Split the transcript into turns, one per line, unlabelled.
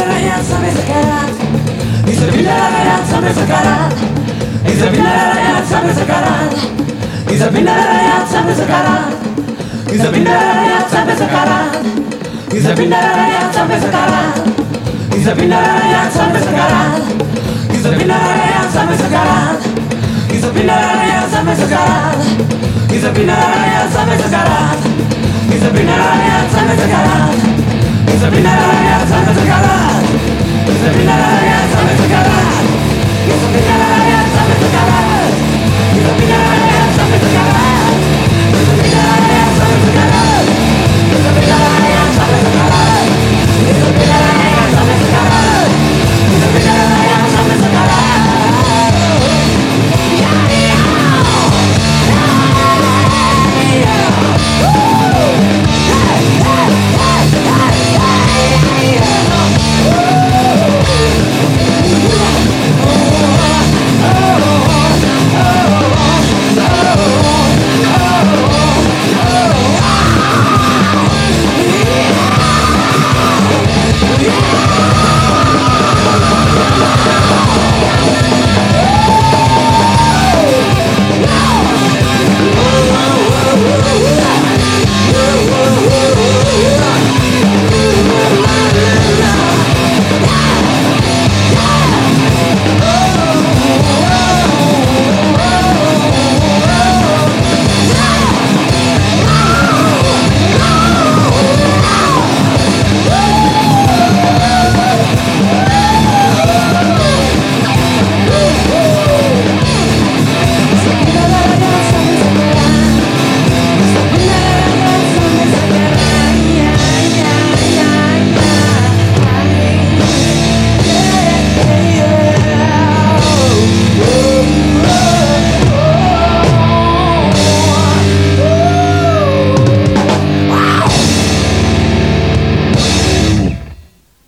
pinna la pinna la ragazza mezza carata pinna la ragazza mezza carata pinna la ragazza mezza carata pinna la ragazza mezza carata pinna la ragazza mezza carata pinna la ragazza mezza carata pinna la ragazza la la